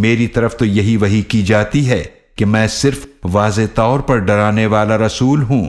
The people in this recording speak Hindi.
मेरी तरफ़ तो यही वही की जाती है कि मैं सिर्फ़ वाज तौर पर डराने वाला रसूल हूँ।